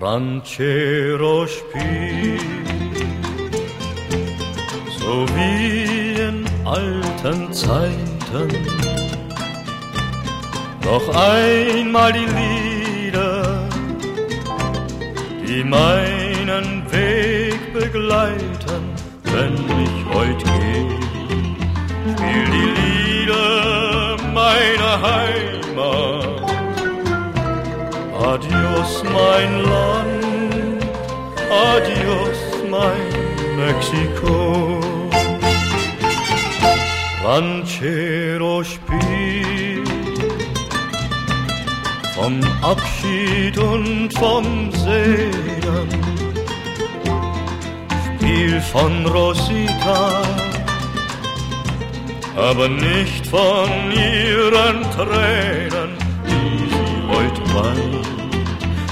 Ranchero spielt, so wie in alten Zeiten. Noch einmal die Lieder, die meinen Weg begleiten, wenn ich heut gehe. Spiel die Lieder meiner Heimat. Adios, mein Land, adios, mein Mexiko. Ranchero spielt. Vom Abschied und vom Sehnen, Spiel von Rosita, aber nicht von ihren Tränen,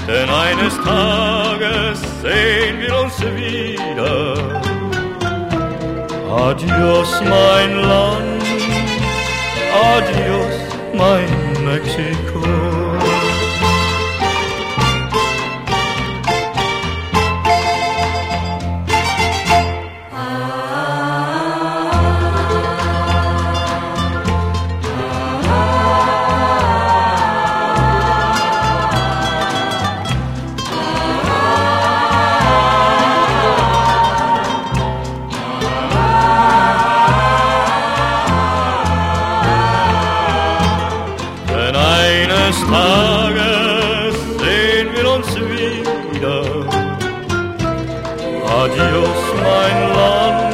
Denn eines Tages sehen wir uns wieder. Adios, mein Land, adios, mein Mexiko. Tages sehen wir uns wieder. Adios, mein Land,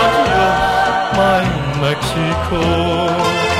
adios, mein Mexiko.